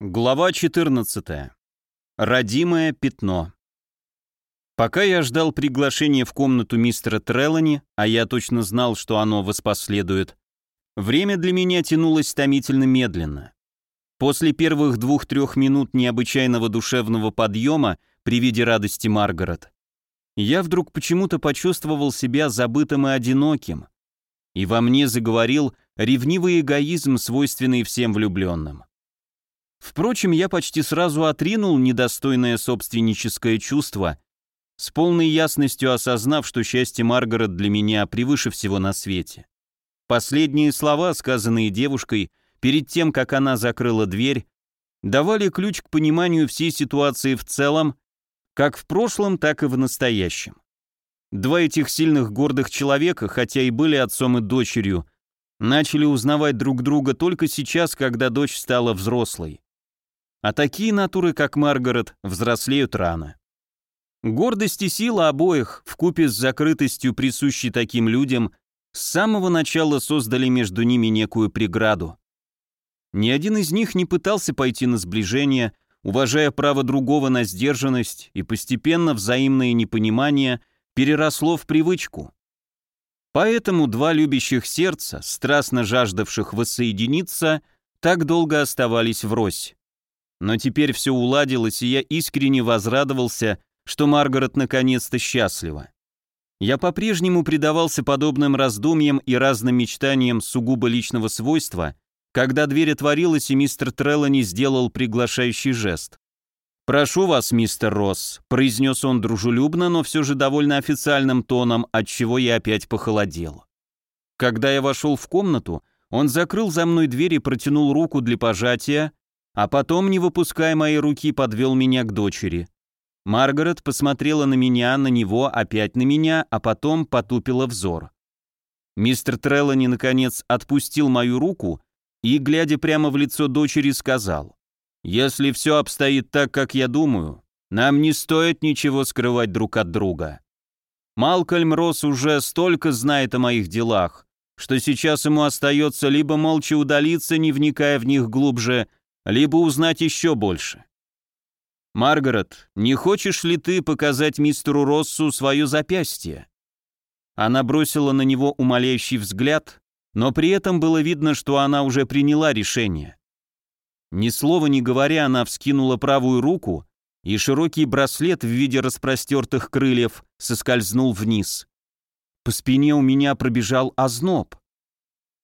Глава 14. Родимое пятно. Пока я ждал приглашения в комнату мистера Трелани, а я точно знал, что оно воспоследует, время для меня тянулось томительно медленно. После первых двух-трех минут необычайного душевного подъема при виде радости Маргарет, я вдруг почему-то почувствовал себя забытым и одиноким, и во мне заговорил ревнивый эгоизм, свойственный всем влюбленным. Впрочем, я почти сразу отринул недостойное собственническое чувство, с полной ясностью осознав, что счастье Маргарет для меня превыше всего на свете. Последние слова, сказанные девушкой, перед тем, как она закрыла дверь, давали ключ к пониманию всей ситуации в целом, как в прошлом, так и в настоящем. Два этих сильных гордых человека, хотя и были отцом и дочерью, начали узнавать друг друга только сейчас, когда дочь стала взрослой. А такие натуры, как Маргарет, взрослеют рано. Гордость и сила обоих, вкупе с закрытостью, присущей таким людям, с самого начала создали между ними некую преграду. Ни один из них не пытался пойти на сближение, уважая право другого на сдержанность, и постепенно взаимное непонимание переросло в привычку. Поэтому два любящих сердца, страстно жаждавших воссоединиться, так долго оставались врозь. Но теперь все уладилось, и я искренне возрадовался, что Маргарет наконец-то счастлива. Я по-прежнему предавался подобным раздумьям и разным мечтаниям сугубо личного свойства, когда дверь отворилась, и мистер Треллани сделал приглашающий жест. «Прошу вас, мистер Росс», — произнес он дружелюбно, но все же довольно официальным тоном, от чего я опять похолодел. Когда я вошел в комнату, он закрыл за мной дверь и протянул руку для пожатия, а потом, не выпуская моей руки, подвел меня к дочери. Маргарет посмотрела на меня, на него, опять на меня, а потом потупила взор. Мистер Треллани, наконец, отпустил мою руку и, глядя прямо в лицо дочери, сказал, «Если все обстоит так, как я думаю, нам не стоит ничего скрывать друг от друга. Малкольм Росс уже столько знает о моих делах, что сейчас ему остается либо молча удалиться, не вникая в них глубже, либо узнать еще больше. «Маргарет, не хочешь ли ты показать мистеру Россу свое запястье?» Она бросила на него умоляющий взгляд, но при этом было видно, что она уже приняла решение. Ни слова не говоря, она вскинула правую руку, и широкий браслет в виде распростертых крыльев соскользнул вниз. По спине у меня пробежал озноб.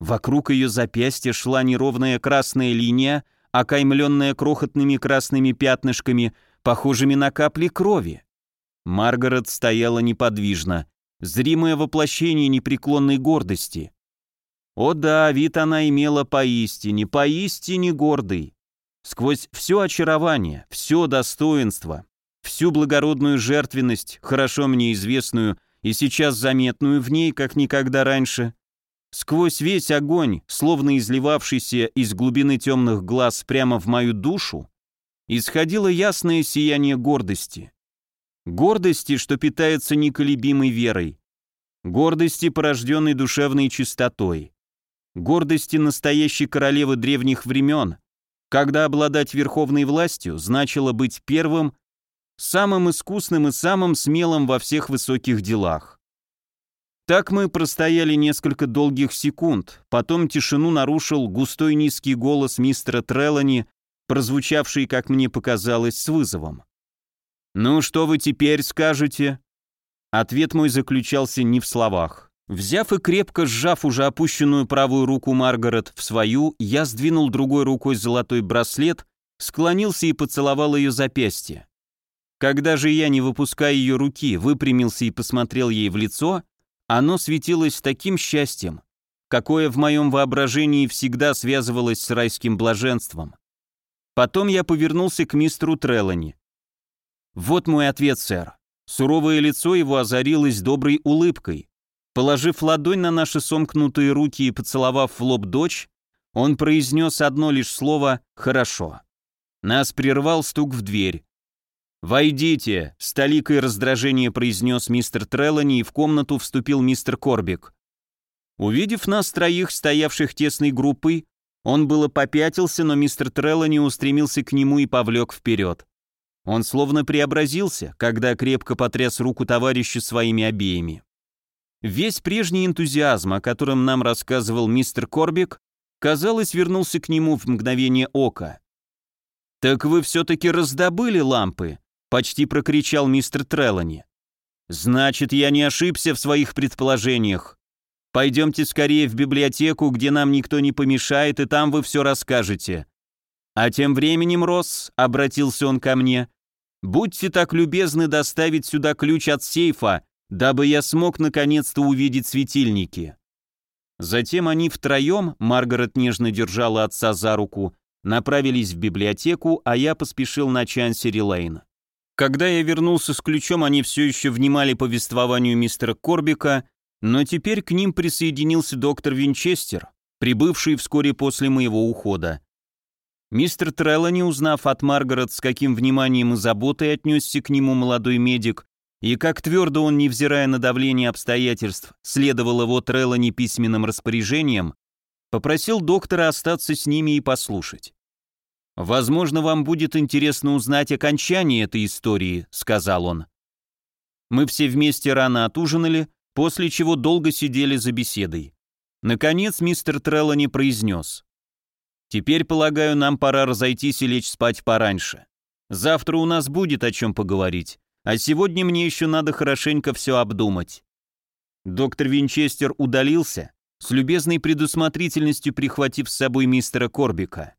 Вокруг ее запястья шла неровная красная линия, окаймленная крохотными красными пятнышками, похожими на капли крови. Маргарет стояла неподвижно, зримое воплощение непреклонной гордости. О да, вид она имела поистине, поистине гордый. Сквозь все очарование, все достоинство, всю благородную жертвенность, хорошо мне известную и сейчас заметную в ней, как никогда раньше, Сквозь весь огонь, словно изливавшийся из глубины темных глаз прямо в мою душу, исходило ясное сияние гордости. Гордости, что питается неколебимой верой. Гордости, порожденной душевной чистотой. Гордости настоящей королевы древних времен, когда обладать верховной властью значило быть первым, самым искусным и самым смелым во всех высоких делах. Так мы простояли несколько долгих секунд, потом тишину нарушил густой низкий голос мистера Трелани, прозвучавший, как мне показалось, с вызовом. «Ну что вы теперь скажете?» Ответ мой заключался не в словах. Взяв и крепко сжав уже опущенную правую руку Маргарет в свою, я сдвинул другой рукой золотой браслет, склонился и поцеловал ее запястье. Когда же я, не выпуская ее руки, выпрямился и посмотрел ей в лицо, оно светилось таким счастьем, какое в моем воображении всегда связывалось с райским блаженством. Потом я повернулся к мистеру Трелани. «Вот мой ответ, сэр». Суровое лицо его озарилось доброй улыбкой. Положив ладонь на наши сомкнутые руки и поцеловав в лоб дочь, он произнес одно лишь слово «хорошо». Нас прервал стук в дверь. «Войдите!» — с толикой раздражения произнес мистер Треллани, и в комнату вступил мистер Корбик. Увидев нас троих, стоявших тесной группой, он было попятился, но мистер Треллани устремился к нему и повлек вперед. Он словно преобразился, когда крепко потряс руку товарища своими обеими. Весь прежний энтузиазм, о котором нам рассказывал мистер Корбик, казалось, вернулся к нему в мгновение ока. «Так вы все-таки раздобыли лампы», почти прокричал мистер Трелани. «Значит, я не ошибся в своих предположениях. Пойдемте скорее в библиотеку, где нам никто не помешает, и там вы все расскажете». А тем временем, Росс, — обратился он ко мне, — «будьте так любезны доставить сюда ключ от сейфа, дабы я смог наконец-то увидеть светильники». Затем они втроем, Маргарет нежно держала отца за руку, направились в библиотеку, а я поспешил на Чансери Лейн. Когда я вернулся с ключом, они все еще внимали повествованию мистера Корбика, но теперь к ним присоединился доктор Винчестер, прибывший вскоре после моего ухода. Мистер Треллани, узнав от Маргарет, с каким вниманием и заботой отнесся к нему молодой медик, и как твердо он, невзирая на давление обстоятельств, следовал его Треллани письменным распоряжениям, попросил доктора остаться с ними и послушать. «Возможно, вам будет интересно узнать окончание этой истории», — сказал он. Мы все вместе рано отужинали, после чего долго сидели за беседой. Наконец мистер Треллани произнес. «Теперь, полагаю, нам пора разойтись и лечь спать пораньше. Завтра у нас будет о чем поговорить, а сегодня мне еще надо хорошенько все обдумать». Доктор Винчестер удалился, с любезной предусмотрительностью прихватив с собой мистера Корбика.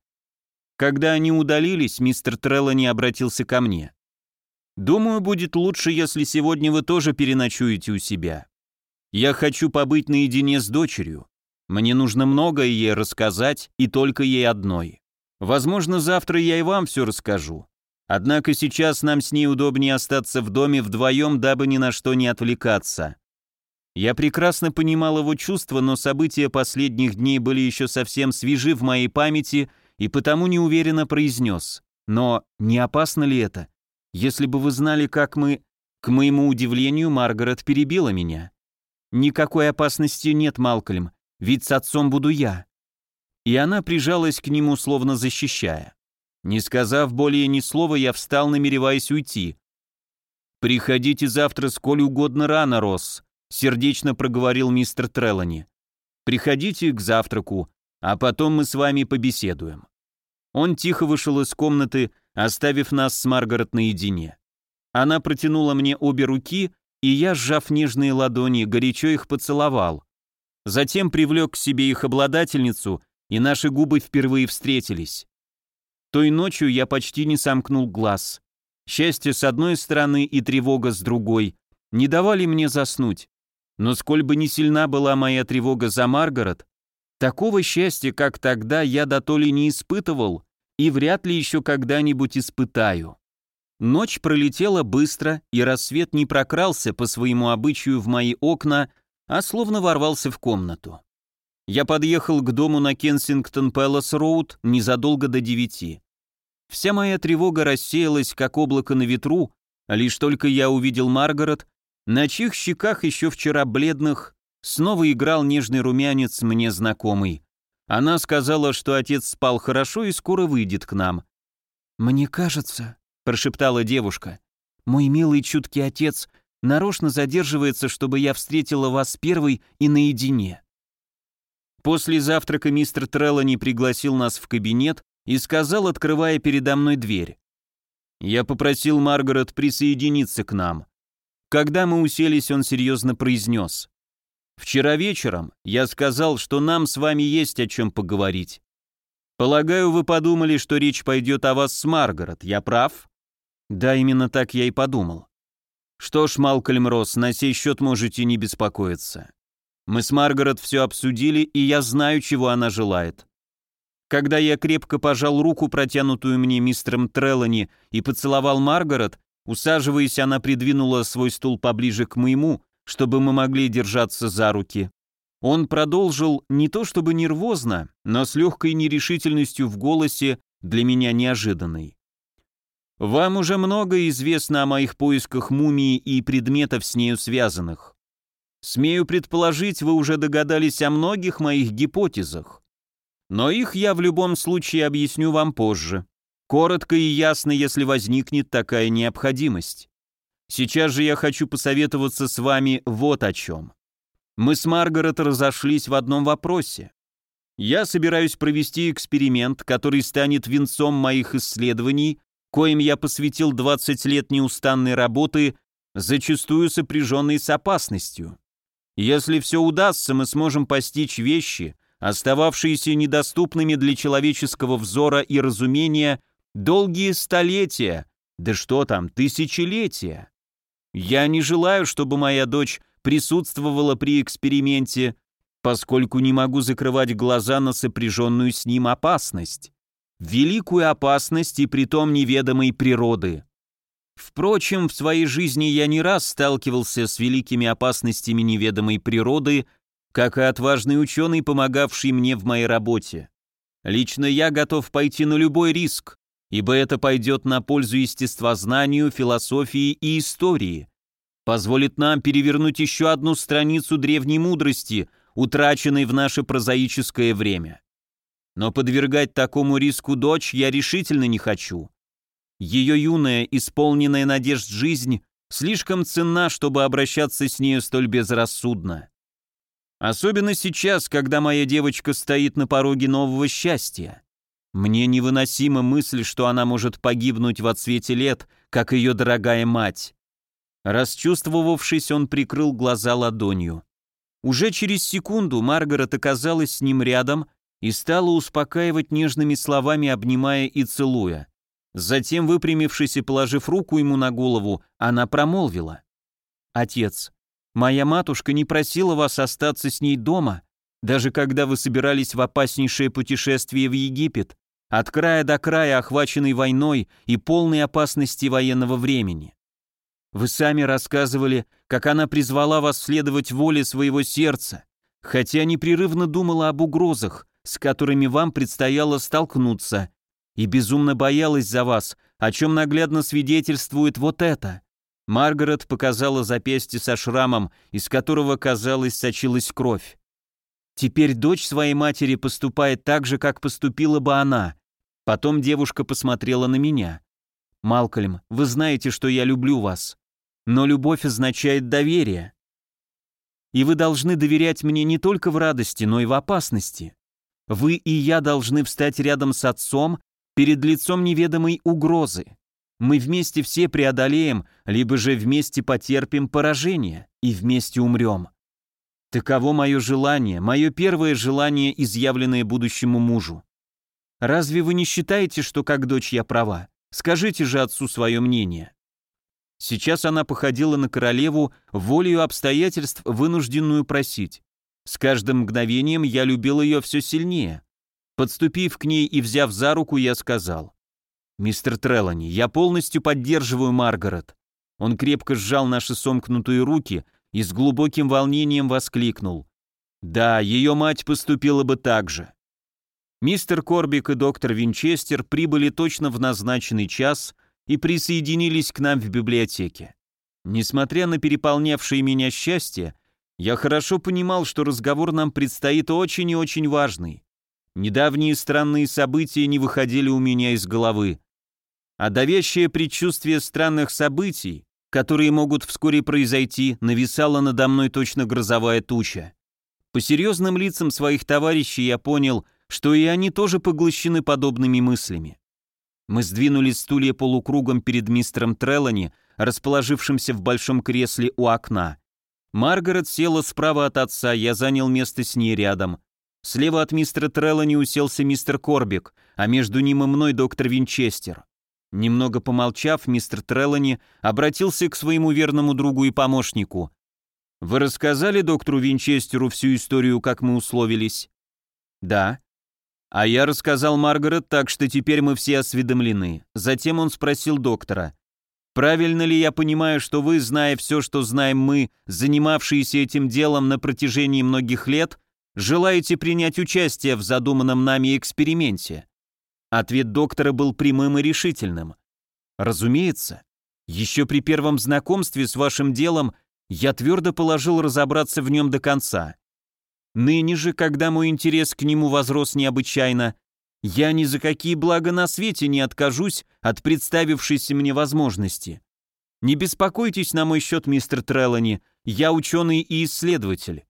Когда они удалились, мистер Треллани обратился ко мне. «Думаю, будет лучше, если сегодня вы тоже переночуете у себя. Я хочу побыть наедине с дочерью. Мне нужно многое ей рассказать, и только ей одной. Возможно, завтра я и вам все расскажу. Однако сейчас нам с ней удобнее остаться в доме вдвоем, дабы ни на что не отвлекаться». Я прекрасно понимал его чувства, но события последних дней были еще совсем свежи в моей памяти – и потому неуверенно произнес. «Но не опасно ли это? Если бы вы знали, как мы...» К моему удивлению, Маргарет перебила меня. «Никакой опасности нет, Малкольм, ведь с отцом буду я». И она прижалась к нему, словно защищая. Не сказав более ни слова, я встал, намереваясь уйти. «Приходите завтра сколь угодно рано, Росс», — сердечно проговорил мистер Трелани. «Приходите к завтраку, а потом мы с вами побеседуем». Он тихо вышел из комнаты, оставив нас с Маргарет наедине. Она протянула мне обе руки, и я, сжав нежные ладони, горячо их поцеловал. Затем привлек к себе их обладательницу, и наши губы впервые встретились. Той ночью я почти не сомкнул глаз. Счастье с одной стороны и тревога с другой не давали мне заснуть. Но сколь бы ни сильна была моя тревога за Маргарет, Такого счастья, как тогда, я дотоле не испытывал и вряд ли еще когда-нибудь испытаю. Ночь пролетела быстро, и рассвет не прокрался по своему обычаю в мои окна, а словно ворвался в комнату. Я подъехал к дому на Кенсингтон Пэлас Роуд незадолго до девяти. Вся моя тревога рассеялась, как облако на ветру, лишь только я увидел Маргарет, на чьих щеках еще вчера бледных Снова играл нежный румянец, мне знакомый. Она сказала, что отец спал хорошо и скоро выйдет к нам. «Мне кажется», — прошептала девушка, — «мой милый чуткий отец нарочно задерживается, чтобы я встретила вас первой и наедине». После завтрака мистер Треллани пригласил нас в кабинет и сказал, открывая передо мной дверь. Я попросил Маргарет присоединиться к нам. Когда мы уселись, он серьезно произнес. Вчера вечером я сказал, что нам с вами есть о чем поговорить. Полагаю, вы подумали, что речь пойдет о вас с Маргарет, я прав? Да, именно так я и подумал. Что ж, Малкольм Росс, на сей счет можете не беспокоиться. Мы с Маргарет все обсудили, и я знаю, чего она желает. Когда я крепко пожал руку, протянутую мне мистером Треллани, и поцеловал Маргарет, усаживаясь, она придвинула свой стул поближе к моему, чтобы мы могли держаться за руки. Он продолжил не то чтобы нервозно, но с легкой нерешительностью в голосе, для меня неожиданной. «Вам уже многое известно о моих поисках мумии и предметов с нею связанных. Смею предположить, вы уже догадались о многих моих гипотезах. Но их я в любом случае объясню вам позже. Коротко и ясно, если возникнет такая необходимость. Сейчас же я хочу посоветоваться с вами вот о чем. Мы с Маргарет разошлись в одном вопросе. Я собираюсь провести эксперимент, который станет венцом моих исследований, коим я посвятил 20 лет неустанной работы, зачастую сопряженной с опасностью. Если все удастся, мы сможем постичь вещи, остававшиеся недоступными для человеческого взора и разумения долгие столетия, да что там, тысячелетия. Я не желаю, чтобы моя дочь присутствовала при эксперименте, поскольку не могу закрывать глаза на сопряженную с ним опасность. Великую опасность и притом неведомой природы. Впрочем, в своей жизни я не раз сталкивался с великими опасностями неведомой природы, как и отважный ученый, помогавший мне в моей работе. Лично я готов пойти на любой риск, ибо это пойдет на пользу естествознанию, философии и истории, позволит нам перевернуть еще одну страницу древней мудрости, утраченной в наше прозаическое время. Но подвергать такому риску дочь я решительно не хочу. Ее юная, исполненная надежд жизнь слишком ценна, чтобы обращаться с нею столь безрассудно. Особенно сейчас, когда моя девочка стоит на пороге нового счастья. Мне невыносима мысль, что она может погибнуть в отсвете лет, как ее дорогая мать. Расчувствовавшись, он прикрыл глаза ладонью. Уже через секунду Маргарет оказалась с ним рядом и стала успокаивать нежными словами, обнимая и целуя. Затем, выпрямившись и положив руку ему на голову, она промолвила. «Отец, моя матушка не просила вас остаться с ней дома, даже когда вы собирались в опаснейшее путешествие в Египет от края до края охваченный войной и полной опасности военного времени. Вы сами рассказывали, как она призвала вас следовать воле своего сердца, хотя непрерывно думала об угрозах, с которыми вам предстояло столкнуться, и безумно боялась за вас, о чем наглядно свидетельствует вот это. Маргарет показала запястье со шрамом, из которого, казалось, сочилась кровь. Теперь дочь своей матери поступает так же, как поступила бы она. Потом девушка посмотрела на меня. «Малкольм, вы знаете, что я люблю вас. Но любовь означает доверие. И вы должны доверять мне не только в радости, но и в опасности. Вы и я должны встать рядом с отцом перед лицом неведомой угрозы. Мы вместе все преодолеем, либо же вместе потерпим поражение и вместе умрем. Таково мое желание, мое первое желание, изъявленное будущему мужу. Разве вы не считаете, что как дочь я права? Скажите же отцу свое мнение». Сейчас она походила на королеву, волею обстоятельств вынужденную просить. С каждым мгновением я любил ее все сильнее. Подступив к ней и взяв за руку, я сказал. «Мистер Треллани, я полностью поддерживаю Маргарет». Он крепко сжал наши сомкнутые руки, и с глубоким волнением воскликнул. «Да, ее мать поступила бы так же». Мистер Корбик и доктор Винчестер прибыли точно в назначенный час и присоединились к нам в библиотеке. Несмотря на переполнявшее меня счастье, я хорошо понимал, что разговор нам предстоит очень и очень важный. Недавние странные события не выходили у меня из головы. А давящее предчувствие странных событий которые могут вскоре произойти, нависала надо мной точно грозовая туча. По серьезным лицам своих товарищей я понял, что и они тоже поглощены подобными мыслями. Мы сдвинули стулья полукругом перед мистером Треллани, расположившимся в большом кресле у окна. Маргарет села справа от отца, я занял место с ней рядом. Слева от мистера Треллани уселся мистер Корбик, а между ним и мной доктор Винчестер. Немного помолчав, мистер Треллани обратился к своему верному другу и помощнику. «Вы рассказали доктору Винчестеру всю историю, как мы условились?» «Да». «А я рассказал Маргарет, так что теперь мы все осведомлены». Затем он спросил доктора. «Правильно ли я понимаю, что вы, зная все, что знаем мы, занимавшиеся этим делом на протяжении многих лет, желаете принять участие в задуманном нами эксперименте?» Ответ доктора был прямым и решительным. «Разумеется. Еще при первом знакомстве с вашим делом я твердо положил разобраться в нем до конца. Ныне же, когда мой интерес к нему возрос необычайно, я ни за какие блага на свете не откажусь от представившейся мне возможности. Не беспокойтесь на мой счет, мистер Треллани, я ученый и исследователь.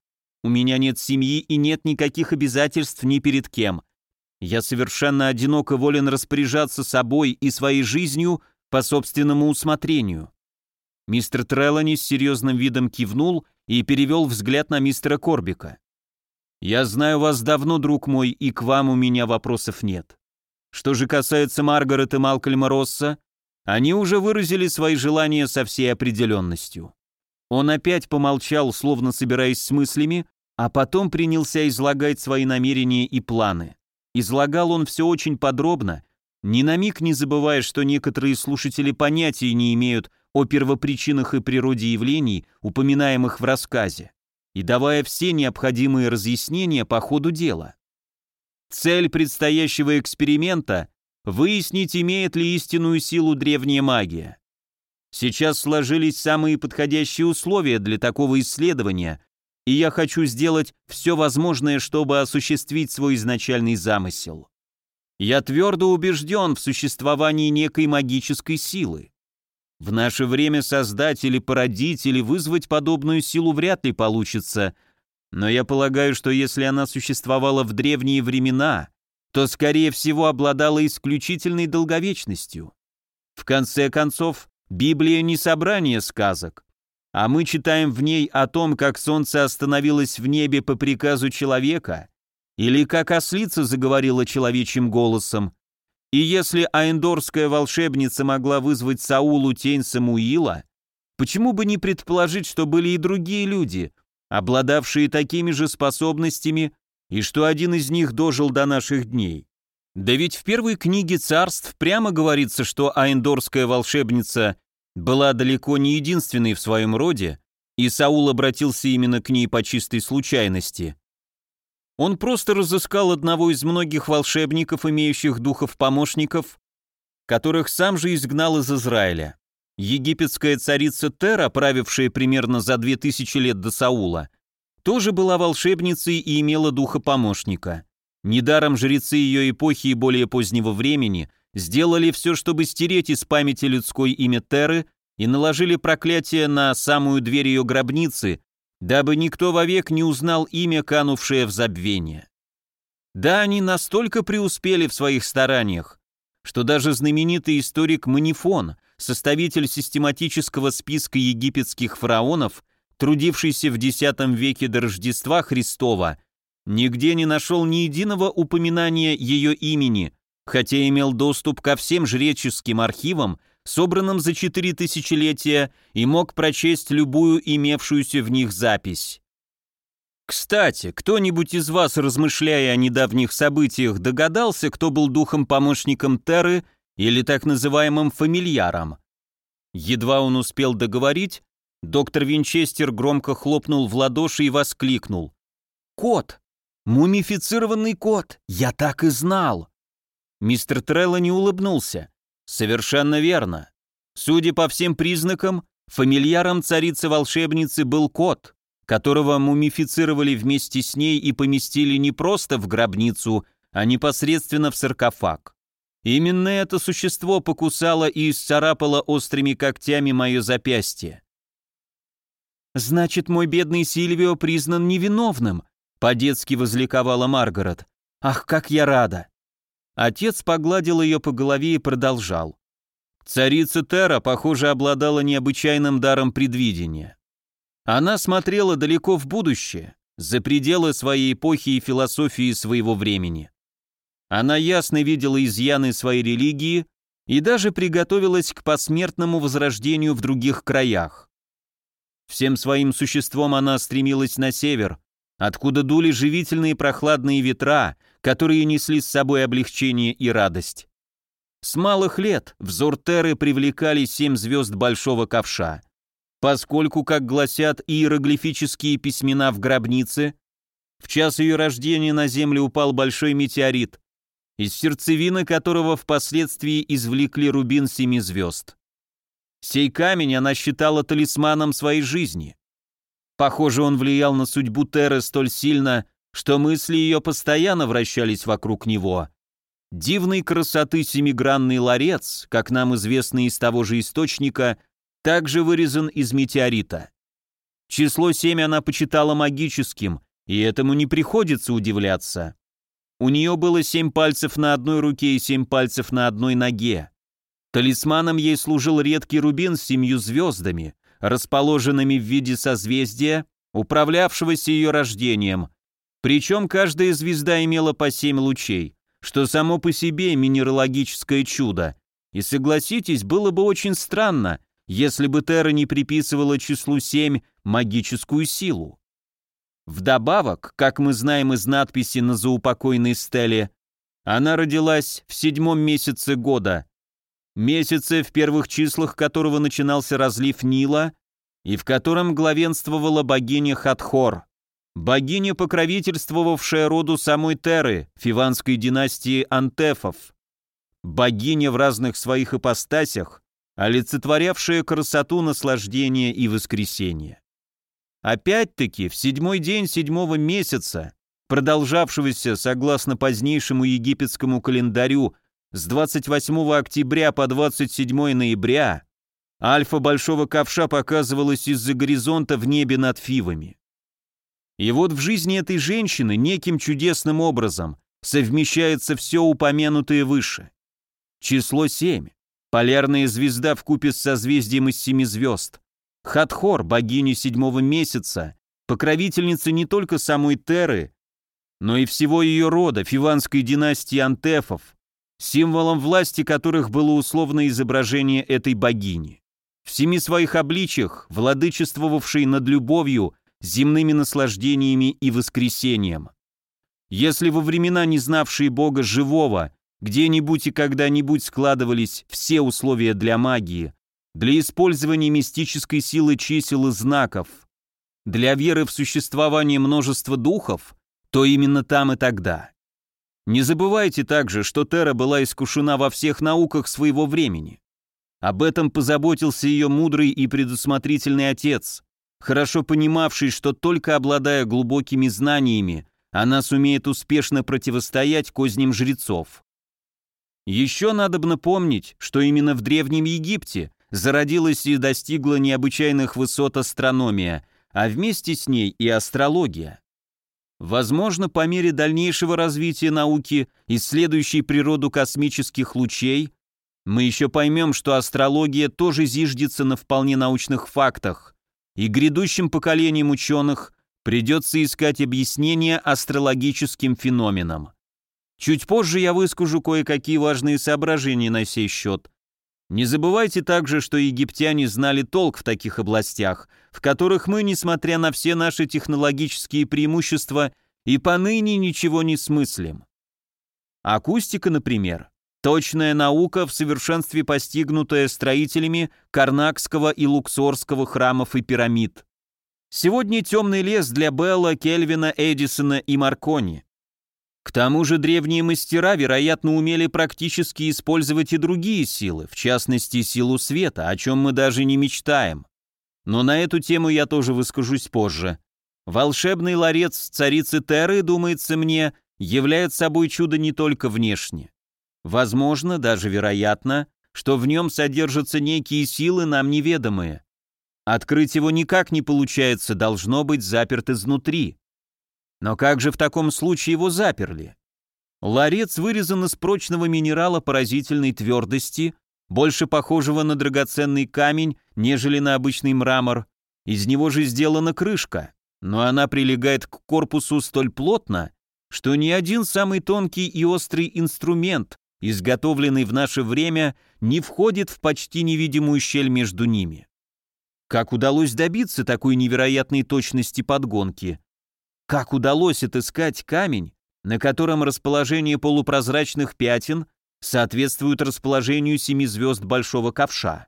У меня нет семьи и нет никаких обязательств ни перед кем. Я совершенно одинок и волен распоряжаться собой и своей жизнью по собственному усмотрению». Мистер Трелани с серьезным видом кивнул и перевел взгляд на мистера Корбика. «Я знаю вас давно, друг мой, и к вам у меня вопросов нет. Что же касается Маргарет и Малкольма Росса, они уже выразили свои желания со всей определенностью». Он опять помолчал, словно собираясь с мыслями, а потом принялся излагать свои намерения и планы. Излагал он все очень подробно, ни на миг не забывая, что некоторые слушатели понятия не имеют о первопричинах и природе явлений, упоминаемых в рассказе, и давая все необходимые разъяснения по ходу дела. Цель предстоящего эксперимента – выяснить, имеет ли истинную силу древняя магия. Сейчас сложились самые подходящие условия для такого исследования, и я хочу сделать все возможное, чтобы осуществить свой изначальный замысел. Я твердо убежден в существовании некой магической силы. В наше время создать или породить или вызвать подобную силу вряд ли получится, но я полагаю, что если она существовала в древние времена, то, скорее всего, обладала исключительной долговечностью. В конце концов, Библия не собрание сказок, а мы читаем в ней о том, как солнце остановилось в небе по приказу человека, или как ослица заговорила человечьим голосом. И если аэндорская волшебница могла вызвать Саулу тень Самуила, почему бы не предположить, что были и другие люди, обладавшие такими же способностями, и что один из них дожил до наших дней? Да ведь в первой книге царств прямо говорится, что аэндорская волшебница была далеко не единственной в своем роде, и Саул обратился именно к ней по чистой случайности. Он просто разыскал одного из многих волшебников, имеющих духов-помощников, которых сам же изгнал из Израиля. Египетская царица Тера, правившая примерно за две тысячи лет до Саула, тоже была волшебницей и имела духа помощника. Недаром жрецы ее эпохи и более позднего времени – сделали все, чтобы стереть из памяти людской имя Теры и наложили проклятие на самую дверь ее гробницы, дабы никто вовек не узнал имя, канувшее в забвение. Да, они настолько преуспели в своих стараниях, что даже знаменитый историк Манифон, составитель систематического списка египетских фараонов, трудившийся в X веке до Рождества Христова, нигде не нашел ни единого упоминания ее имени – хотя имел доступ ко всем жреческим архивам, собранным за четыре тысячелетия, и мог прочесть любую имевшуюся в них запись. Кстати, кто-нибудь из вас, размышляя о недавних событиях, догадался, кто был духом-помощником Терры или так называемым фамильяром? Едва он успел договорить, доктор Винчестер громко хлопнул в ладоши и воскликнул. «Кот! Мумифицированный кот! Я так и знал!» Мистер Трелло не улыбнулся. Совершенно верно. Судя по всем признакам, фамильяром царицы-волшебницы был кот, которого мумифицировали вместе с ней и поместили не просто в гробницу, а непосредственно в саркофаг. Именно это существо покусало и исцарапало острыми когтями мое запястье. «Значит, мой бедный Сильвио признан невиновным», — по-детски возликовала Маргарет. «Ах, как я рада! Отец погладил ее по голове и продолжал. Царица Тера, похоже, обладала необычайным даром предвидения. Она смотрела далеко в будущее, за пределы своей эпохи и философии своего времени. Она ясно видела изъяны своей религии и даже приготовилась к посмертному возрождению в других краях. Всем своим существом она стремилась на север, откуда дули живительные прохладные ветра, которые несли с собой облегчение и радость. С малых лет взор Терры привлекали семь звезд Большого Ковша, поскольку, как гласят иероглифические письмена в гробнице, в час ее рождения на Землю упал большой метеорит, из сердцевины которого впоследствии извлекли рубин семи звезд. Сей камень она считала талисманом своей жизни. Похоже, он влиял на судьбу Терры столь сильно, что мысли ее постоянно вращались вокруг него. Дивной красоты семигранный ларец, как нам известно из того же источника, также вырезан из метеорита. Число семь она почитала магическим, и этому не приходится удивляться. У нее было семь пальцев на одной руке и семь пальцев на одной ноге. Талисманом ей служил редкий рубин с семью звездами, расположенными в виде созвездия, управлявшегося ее рождением, причем каждая звезда имела по 7 лучей, что само по себе минералогическое чудо. И согласитесь, было бы очень странно, если бы Терра не приписывала числу семь магическую силу. Вдобавок, как мы знаем из надписи на заупокойной стеле, она родилась в седьмом месяце года, месяце, в первых числах которого начинался разлив Нила и в котором главенствовала богиня Хатхор богиня, покровительствовавшая роду самой Теры, фиванской династии Антефов, богиня в разных своих ипостасях, олицетворявшая красоту, наслаждение и воскресение. Опять-таки, в седьмой день седьмого месяца, продолжавшегося, согласно позднейшему египетскому календарю, с 28 октября по 27 ноября, альфа Большого Ковша показывалась из-за горизонта в небе над Фивами. И вот в жизни этой женщины неким чудесным образом совмещается все упомянутое выше. Число 7. Полярная звезда в купе с созвездием из семи звезд. Хатхор, богиня седьмого месяца, покровительница не только самой Теры, но и всего ее рода, фиванской династии Антефов, символом власти которых было условное изображение этой богини. В семи своих обличиях, владычествовавшей над любовью земными наслаждениями и воскресением. Если во времена, не знавшие Бога живого, где-нибудь и когда-нибудь складывались все условия для магии, для использования мистической силы чисел и знаков, для веры в существование множества духов, то именно там и тогда. Не забывайте также, что Тера была искушена во всех науках своего времени. Об этом позаботился ее мудрый и предусмотрительный отец – хорошо понимавший, что только обладая глубокими знаниями, она сумеет успешно противостоять козням жрецов. Еще надо бы напомнить, что именно в Древнем Египте зародилась и достигла необычайных высот астрономия, а вместе с ней и астрология. Возможно, по мере дальнейшего развития науки, исследующей природу космических лучей, мы еще поймем, что астрология тоже зиждется на вполне научных фактах, и грядущим поколениям ученых придется искать объяснение астрологическим феноменам. Чуть позже я выскажу кое-какие важные соображения на сей счет. Не забывайте также, что египтяне знали толк в таких областях, в которых мы, несмотря на все наши технологические преимущества, и поныне ничего не смыслим. Акустика, например. Точная наука, в совершенстве постигнутая строителями Карнакского и Луксорского храмов и пирамид. Сегодня темный лес для Белла, Кельвина, Эдисона и Маркони. К тому же древние мастера, вероятно, умели практически использовать и другие силы, в частности, силу света, о чем мы даже не мечтаем. Но на эту тему я тоже выскажусь позже. Волшебный ларец царицы Теры, думается мне, является собой чудо не только внешне. Возможно, даже вероятно, что в нем содержатся некие силы, нам неведомые. Открыть его никак не получается, должно быть заперт изнутри. Но как же в таком случае его заперли? Ларец вырезан из прочного минерала поразительной твердости, больше похожего на драгоценный камень, нежели на обычный мрамор. Из него же сделана крышка, но она прилегает к корпусу столь плотно, что ни один самый тонкий и острый инструмент изготовленный в наше время, не входит в почти невидимую щель между ними. Как удалось добиться такой невероятной точности подгонки? Как удалось отыскать камень, на котором расположение полупрозрачных пятен соответствует расположению семи звезд Большого Ковша?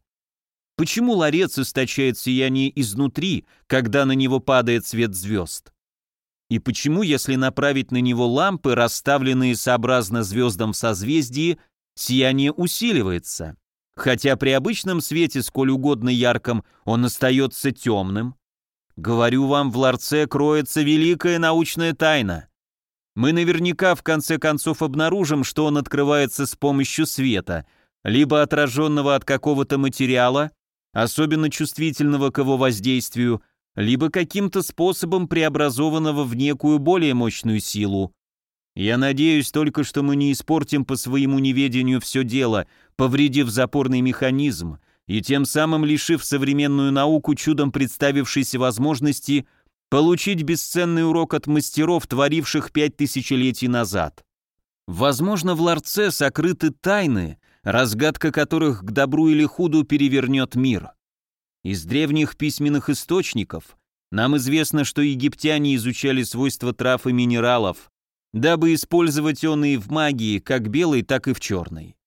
Почему ларец источает сияние изнутри, когда на него падает свет звезд? И почему, если направить на него лампы, расставленные сообразно звездам в созвездии, сияние усиливается? Хотя при обычном свете, сколь угодно ярком, он остается темным. Говорю вам, в ларце кроется великая научная тайна. Мы наверняка в конце концов обнаружим, что он открывается с помощью света, либо отраженного от какого-то материала, особенно чувствительного к его воздействию, либо каким-то способом преобразованного в некую более мощную силу. Я надеюсь только, что мы не испортим по своему неведению все дело, повредив запорный механизм и тем самым лишив современную науку чудом представившейся возможности получить бесценный урок от мастеров, творивших пять тысячелетий назад. Возможно, в ларце сокрыты тайны, разгадка которых к добру или худу перевернет мир. Из древних письменных источников нам известно, что египтяне изучали свойства трав и минералов, дабы использовать он и в магии, как белой, так и в черной.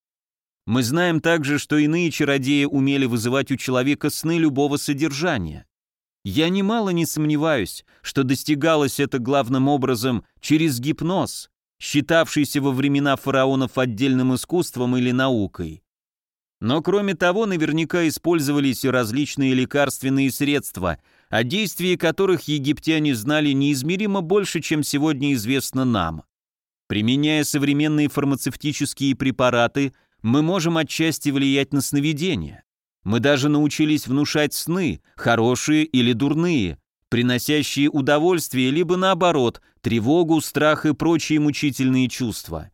Мы знаем также, что иные чародеи умели вызывать у человека сны любого содержания. Я немало не сомневаюсь, что достигалось это главным образом через гипноз, считавшийся во времена фараонов отдельным искусством или наукой. Но кроме того, наверняка использовались и различные лекарственные средства, о действии которых египтяне знали неизмеримо больше, чем сегодня известно нам. Применяя современные фармацевтические препараты, мы можем отчасти влиять на сновидения. Мы даже научились внушать сны, хорошие или дурные, приносящие удовольствие, либо наоборот, тревогу, страх и прочие мучительные чувства.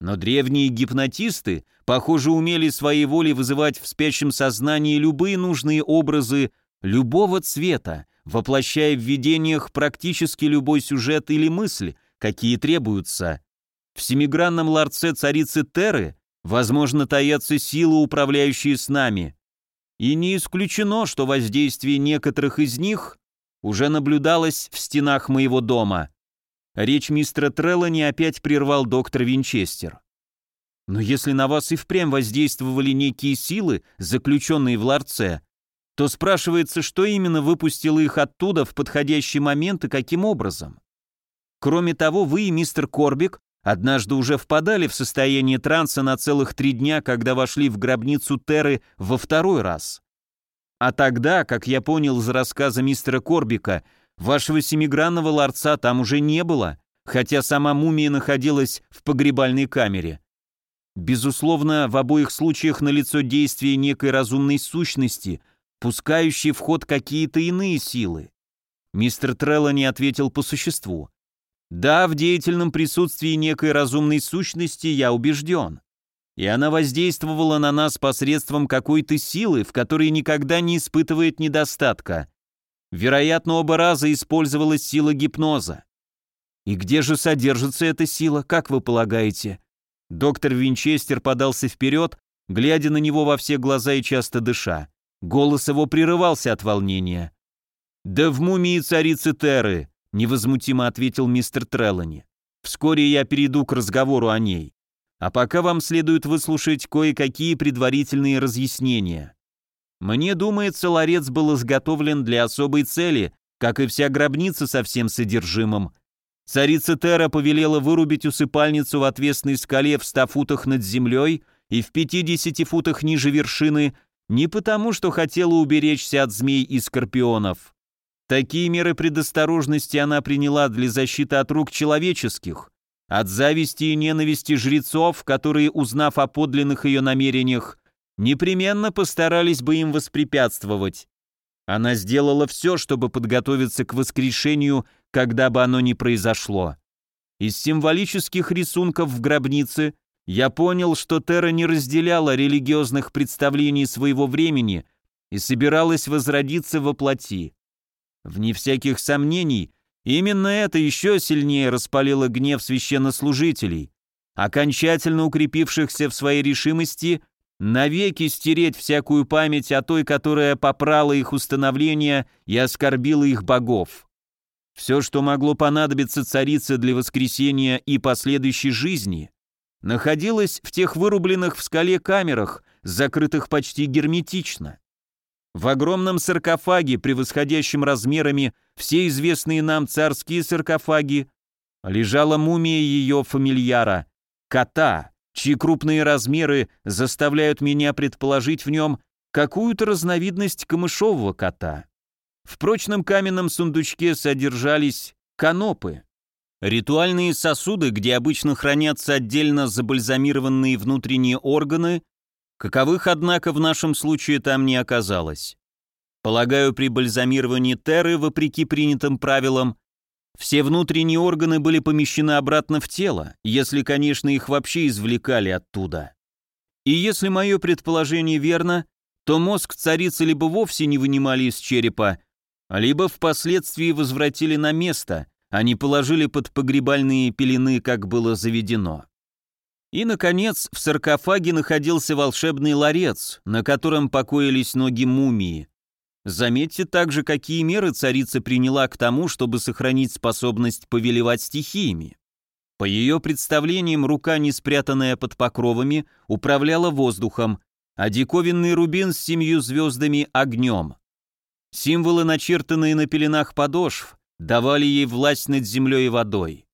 Но древние гипнотисты, похоже, умели своей волей вызывать в спящем сознании любые нужные образы любого цвета, воплощая в видениях практически любой сюжет или мысль, какие требуются. В семигранном ларце царицы Теры, возможно, таятся силы, управляющие с нами. И не исключено, что воздействие некоторых из них уже наблюдалось в стенах моего дома. Речь мистера Треллани опять прервал доктор Винчестер. «Но если на вас и впрямь воздействовали некие силы, заключенные в ларце, то спрашивается, что именно выпустило их оттуда в подходящий момент и каким образом. Кроме того, вы и мистер Корбик однажды уже впадали в состояние транса на целых три дня, когда вошли в гробницу Терры во второй раз. А тогда, как я понял из рассказа мистера Корбика, Вашего семигранного ларца там уже не было, хотя сама мумия находилась в погребальной камере. Безусловно, в обоих случаях налицо действие некой разумной сущности, пускающей в ход какие-то иные силы. Мистер Трелло ответил по существу. Да, в деятельном присутствии некой разумной сущности я убежден. И она воздействовала на нас посредством какой-то силы, в которой никогда не испытывает недостатка. Вероятно, оба раза использовалась сила гипноза. И где же содержится эта сила, как вы полагаете? Доктор Винчестер подался вперед, глядя на него во все глаза и часто дыша. Голос его прерывался от волнения. «Да в мумии царицы Теры», — невозмутимо ответил мистер Треллани. «Вскоре я перейду к разговору о ней. А пока вам следует выслушать кое-какие предварительные разъяснения». Мне думается, ларец был изготовлен для особой цели, как и вся гробница со всем содержимым. Царица Тера повелела вырубить усыпальницу в отвесной скале в ста футах над землей и в 50 футах ниже вершины не потому, что хотела уберечься от змей и скорпионов. Такие меры предосторожности она приняла для защиты от рук человеческих, от зависти и ненависти жрецов, которые, узнав о подлинных ее намерениях, непременно постарались бы им воспрепятствовать. Она сделала все, чтобы подготовиться к воскрешению, когда бы оно ни произошло. Из символических рисунков в гробнице я понял, что Тера не разделяла религиозных представлений своего времени и собиралась возродиться во плоти. Вне всяких сомнений, именно это еще сильнее распалило гнев священнослужителей, окончательно укрепившихся в своей решимости навеки стереть всякую память о той, которая попрала их установление и оскорбила их богов. Все, что могло понадобиться царице для воскресения и последующей жизни, находилось в тех вырубленных в скале камерах, закрытых почти герметично. В огромном саркофаге, превосходящем размерами все известные нам царские саркофаги, лежала мумия ее фамильяра – кота, чьи крупные размеры заставляют меня предположить в нем какую-то разновидность камышового кота. В прочном каменном сундучке содержались канопы, ритуальные сосуды, где обычно хранятся отдельно забальзамированные внутренние органы, каковых, однако, в нашем случае там не оказалось. Полагаю, при бальзамировании Теры вопреки принятым правилам, все внутренние органы были помещены обратно в тело, если, конечно, их вообще извлекали оттуда. И если мое предположение верно, то мозг царицы либо вовсе не вынимали из черепа, либо впоследствии возвратили на место, а не положили под погребальные пелены, как было заведено. И, наконец, в саркофаге находился волшебный ларец, на котором покоились ноги мумии. Заметьте также, какие меры царица приняла к тому, чтобы сохранить способность повелевать стихиями. По ее представлениям, рука, не спрятанная под покровами, управляла воздухом, а диковинный рубин с семью звездами – огнем. Символы, начертанные на пеленах подошв, давали ей власть над землей и водой.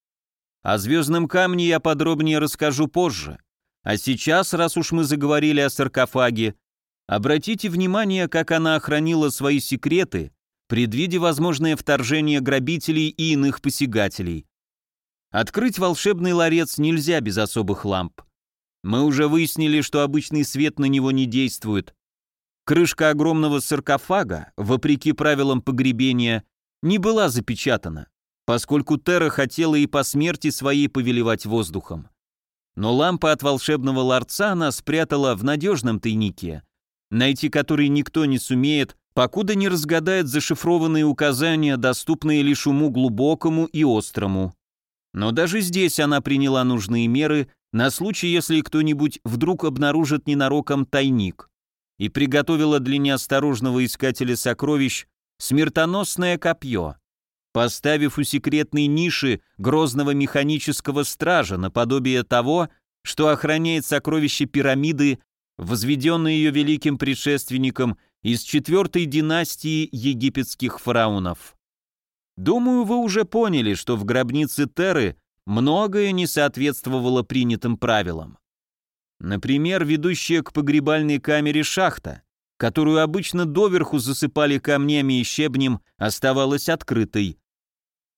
О звездном камне я подробнее расскажу позже. А сейчас, раз уж мы заговорили о саркофаге, Обратите внимание, как она охранила свои секреты, предвидя возможное вторжение грабителей и иных посягателей. Открыть волшебный ларец нельзя без особых ламп. Мы уже выяснили, что обычный свет на него не действует. Крышка огромного саркофага, вопреки правилам погребения, не была запечатана, поскольку Тера хотела и по смерти своей повелевать воздухом. Но лампа от волшебного ларца она спрятала в надежном тайнике – найти который никто не сумеет, покуда не разгадает зашифрованные указания, доступные лишь уму глубокому и острому. Но даже здесь она приняла нужные меры на случай, если кто-нибудь вдруг обнаружит ненароком тайник и приготовила для неосторожного искателя сокровищ смертоносное копье, поставив у секретной ниши грозного механического стража наподобие того, что охраняет сокровища пирамиды возведенный ее великим предшественником из четвертой династии египетских фараонов. Думаю, вы уже поняли, что в гробнице Теры многое не соответствовало принятым правилам. Например, ведущая к погребальной камере шахта, которую обычно доверху засыпали камнями и щебнем, оставалась открытой.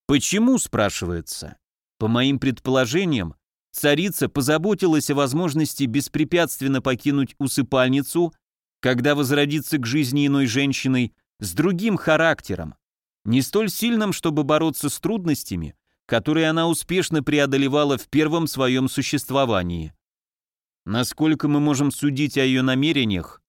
Почему, спрашивается? По моим предположениям, царица позаботилась о возможности беспрепятственно покинуть усыпальницу, когда возродится к жизни иной женщиной, с другим характером, не столь сильным, чтобы бороться с трудностями, которые она успешно преодолевала в первом своем существовании. Насколько мы можем судить о ее намерениях,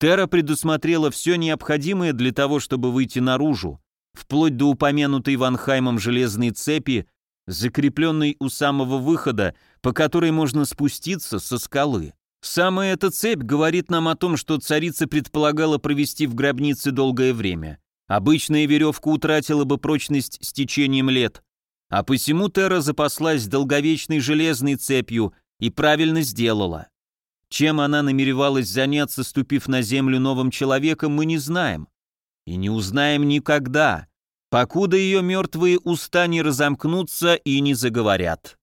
Тера предусмотрела все необходимое для того, чтобы выйти наружу, вплоть до упомянутой Ванхаймом железной цепи, закрепленной у самого выхода по которой можно спуститься со скалы. Самая эта цепь говорит нам о том, что царица предполагала провести в гробнице долгое время. Обычная веревка утратила бы прочность с течением лет, а посему Тера запаслась долговечной железной цепью и правильно сделала. Чем она намеревалась заняться, ступив на землю новым человеком, мы не знаем. И не узнаем никогда, покуда ее мертвые уста не разомкнутся и не заговорят.